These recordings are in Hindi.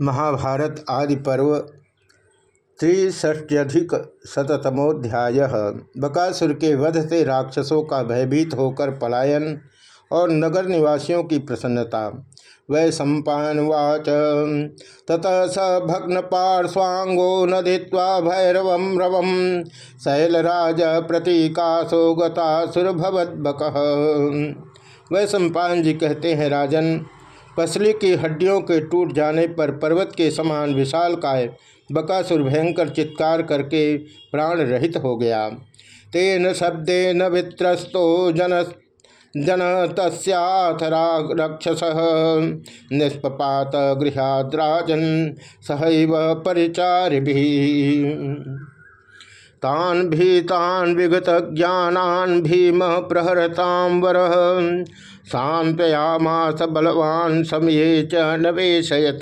महाभारत आदि पर्व त्रिष्ट्यधिक शतमोध्याय बकासुर के वध से राक्षसों का भयभीत होकर पलायन और नगर निवासियों की प्रसन्नता। वै सम्पावाच ततः स भग्न पार्श्वांगो नदीवा भैरव रवम शैलराज प्रतीकाशो गतासुरभवद्बक वै सम्पान जी कहते हैं, राजन पसली की हड्डियों के टूट जाने पर पर्वत के समान विशाल काय बकासुर भयंकर चित्कार करके प्राण रहित हो गया। तेन शब्देन वित्रस्तो जन जन तस्याथरा रक्षस निष्पात गृहाद्राजन सहैव परिचारि तान भीतान विगत ज्ञानान भीम प्रहरताम वर सांत्वयामास बलवान समय च नवेशयत।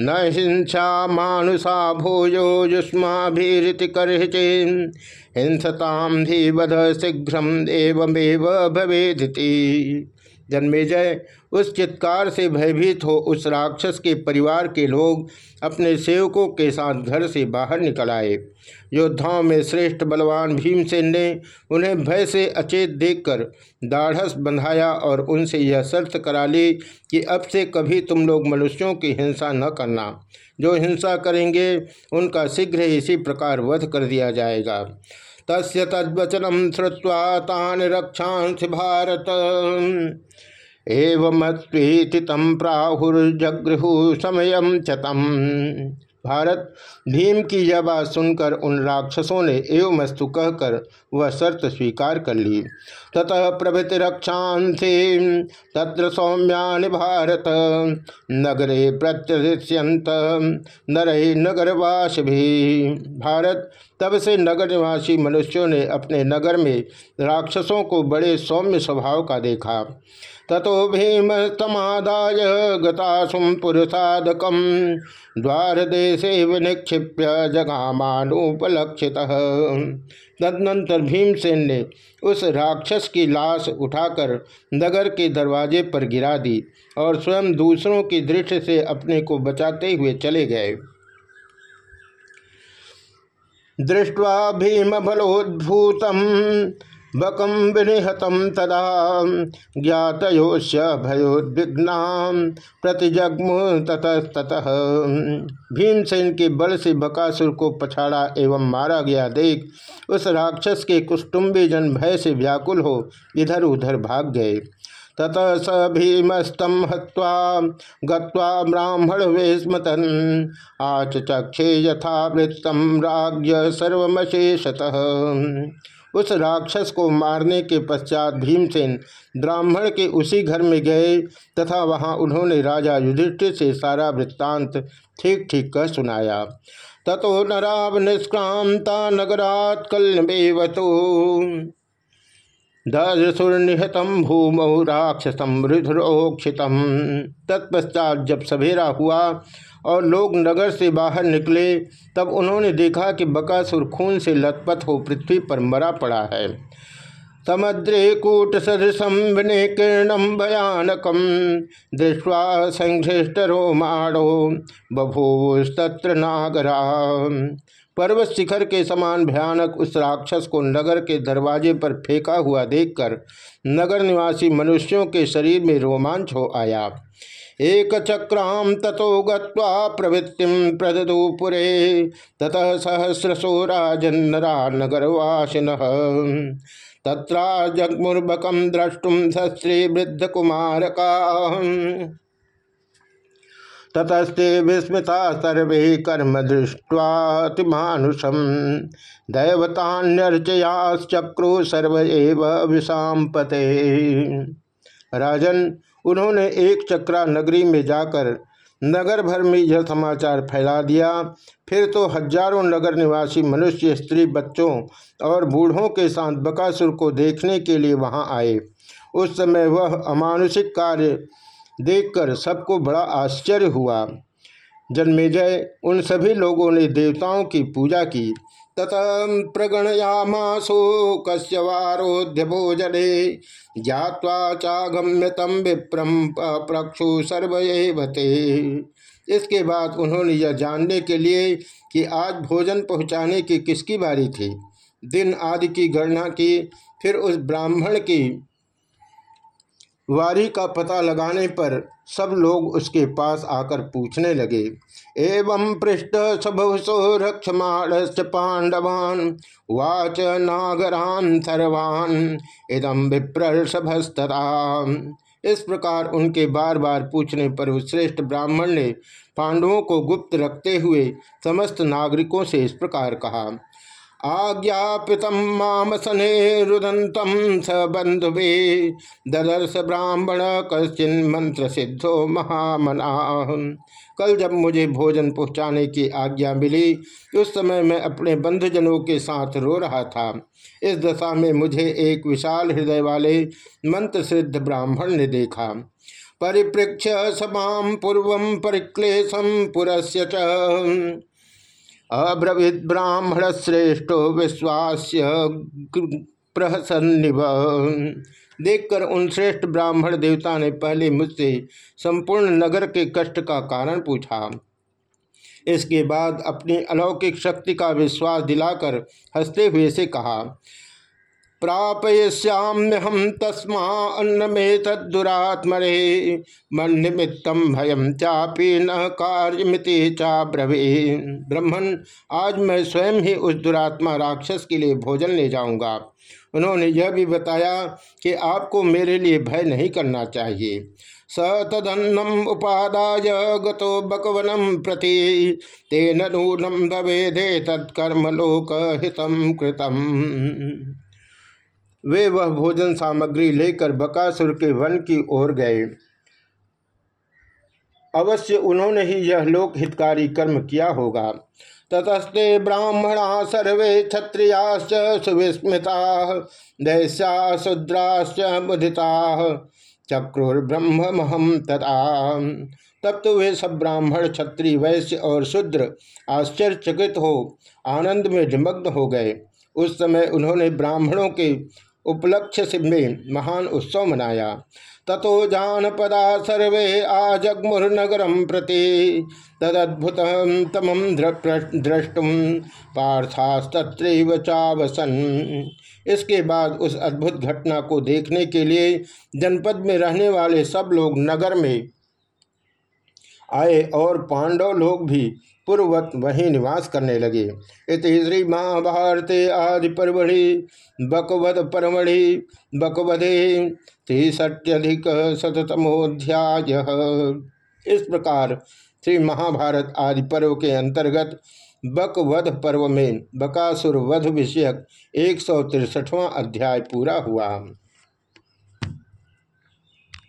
न हिंसा मानुषा भूयो युष्माभिरीति करहिचे। हिंसताम धीवध शीघ्र एवमेव भवेदिति। जन्मेजय उस चित्कार से भयभीत हो उस राक्षस के परिवार के लोग अपने सेवकों के साथ घर से बाहर निकल आए। योद्धाओं में श्रेष्ठ बलवान भीमसेन ने उन्हें भय से अचेत देखकर दाढ़स बंधाया और उनसे यह शर्त करा ली कि अब से कभी तुम लोग मनुष्यों की हिंसा न करना। जो हिंसा करेंगे, उनका शीघ्र इसी प्रकार वध कर दिया जाएगा। तस्य तद्वचनम श्रुवा तान रक्षांस भारत। एवं तम प्राहुर्जगृहु समय चतम भारत। भीम की यह बात सुनकर उन राक्षसों ने एवं मस्तु कहकर वह शर्त स्वीकार कर ली। ततः प्रभृति रक्षांसे तत्र सौम्या भारत। नगरे प्रत्यंत नरे नगरवास भी भारत, तब से नगर निवासी मनुष्यों ने अपने नगर में राक्षसों को बड़े सौम्य स्वभाव का देखा। ततो भीम तमादाय गतासुम पुरुषादक द्वार देशे विनिक्षिप्य जगामानुपलक्षित। तदनंतर भीमसेन ने उस राक्षस की लाश उठाकर नगर के दरवाजे पर गिरा दी और स्वयं दूसरों की दृष्टि से अपने को बचाते हुए चले गए। दृष्टवा भीम बलोद्भूतम बकम विनिहतम तदा ज्ञातयोश्य भयोद्विघ्ना प्रतिजग्मु ततस्तः भीमसेन के बल से बकासुर को पछाड़ा एवं मारा गया देख उस राक्षस के कुष्टुम्बी जन भय से व्याकुल हो इधर उधर भाग गए। तत स भीमस्तम हत्वा गत्वा ब्राह्मण वेस्मतन आचक्षे यथावृत्तम राज्य सर्वशेषतः उस राक्षस को मारने के पश्चात भीमसेन ब्राह्मण के उसी घर में गए तथा वहाँ उन्होंने राजा युधिष्ठिर से सारा वृत्तांत ठीक ठीक कर सुनाया। ततो नराव निष्क्रांता नगरात कलमेवतो दसुर्निहतम भूमौ राक्षसम रुद्रोक्षितम तत्पश्चात जब सवेरा हुआ और लोग नगर से बाहर निकले। तब उन्होंने देखा कि बकासुर खून से लथपथ हो पृथ्वी पर मरा पड़ा है। समद्रेकूट सदृशम विनिकीर्णम भयानकम दृष्टवा संघृष्टरो रोमाणो बभूस्तत्र नागरा पर्वत शिखर के समान भयानक उस राक्षस को नगर के दरवाजे पर फेंका हुआ देखकर नगर निवासी मनुष्यों के शरीर में रोमांच हो आया। एक चक्राम तथो गवृत्ति प्रदुपुरे ततः सहस्रशो राजन्नरा नगरवासिन। तत्रा जगमुर्बकम द्रष्टुम सस्त्री वृद्ध कुमार का ततस्ते विस्मृता सर्वे कर्म दृष्टवातिमानुषम दैवतान्यर्चयाश्चक्रु सर्व एव विषाम पते राजन, उन्होंने एक चक्रा नगरी में जाकर नगर भर में यह समाचार फैला दिया। फिर तो हज़ारों नगर निवासी मनुष्य, स्त्री, बच्चों और बूढ़ों के साथ बकासुर को देखने के लिए वहाँ आए। उस समय वह अमानुषिक कार्य देखकर सबको बड़ा आश्चर्य हुआ। जन्मेजय उन सभी लोगों ने देवताओं की पूजा की। तत प्रगणयामासो कश्यवारोध्य भोजने ज्ञावा चागम्य तम विप्रम प्रक्षु सर्वते इसके बाद उन्होंने यह जानने के लिए कि आज भोजन पहुँचाने की किसकी बारी थी। दिन आदि की गणना की, फिर उस ब्राह्मण की वारी का पता लगाने पर सब लोग उसके पास आकर पूछने लगे। एवं पृष्ठ सभुसो रक्षमाणश्च पांडवान, वाच नागरान सर्वान इदम विप्रसभस्तरा इस प्रकार उनके बार बार पूछने पर उस श्रेष्ठ ब्राह्मण ने पांडवों को गुप्त रखते हुए समस्त नागरिकों से इस प्रकार कहा। आज्ञापित मामसने रुदंतम स बंधुवे ददर्श ब्राह्मण कश्चिन मंत्र सिद्धो महामना कल जब मुझे भोजन पहुँचाने की आज्ञा मिली, उस समय मैं अपने बंधुजनों के साथ रो रहा था। इस दशा में मुझे एक विशाल हृदय वाले मंत्र सिद्ध ब्राह्मण ने देखा। परिप्रेक्ष सभाम पूर्व परिक्लेशम पुरस्य अब्रवीत ब्राह्मण श्रेष्ठो विश्वास प्रहसन्निव देखकर उन श्रेष्ठ ब्राह्मण देवता ने पहले मुझसे संपूर्ण नगर के कष्ट का कारण पूछा। इसके बाद अपनी अलौकिक शक्ति का विश्वास दिलाकर हँसते हुए से कहा प्रापयश्याम्यहम तस्मा अन्न में तदुरात्मरे मन निमित्तम भयम चापी न कार्यमिति चा ब्रवे ब्रह्मण आज मैं स्वयं ही उस दुरात्मा राक्षस के लिए भोजन ले जाऊँगा। उन्होंने यह भी बताया कि आपको मेरे लिए भय नहीं करना चाहिए। स तदन्नम उपादाय गतो बकवनम प्रति, तेन नूनम दवेदे तत्कर्म लोक हितम कृतम। वे वह भोजन सामग्री लेकर बकासुर के वन की ओर गए। अवश्य उन्होंने ही यह लोक हितकारी कर्म किया होगा। ततस्ते ब्राह्मणा सर्वे क्षत्रियाश्च सुविस्मृता, दैस्या, शुद्राश्च मुदिता। चक्रुर्ब्रह्महम तथा। तब तो वे सब ब्राह्मण क्षत्रिय वैश्य और शूद्र आश्चर्यचकित हो, आनंद में निमग्न हो गए। उस समय उन्होंने ब्राह्मणों के उपलक्ष्य में महान उत्सव मनाया। ततो जानपदा सर्वे आजगमुर्नगरम प्रति तदद्भुत तमम द्रष्टुम पार्थास्तव चावसन। इसके बाद उस अद्भुत घटना को देखने के लिए जनपद में रहने वाले सब लोग नगर में आए और पांडव लोग भी पूर्ववत वहीं निवास करने लगे। इत श्री महाभारते आदि परवढ़ि बकवध परमढ़ि बकवधे त्रिशत्यधिक शतमोध्याय इस प्रकार श्री महाभारत आदि पर्व के अंतर्गत बकवध पर्व में बकासुर वध विषयक एक सौ अध्याय पूरा हुआ।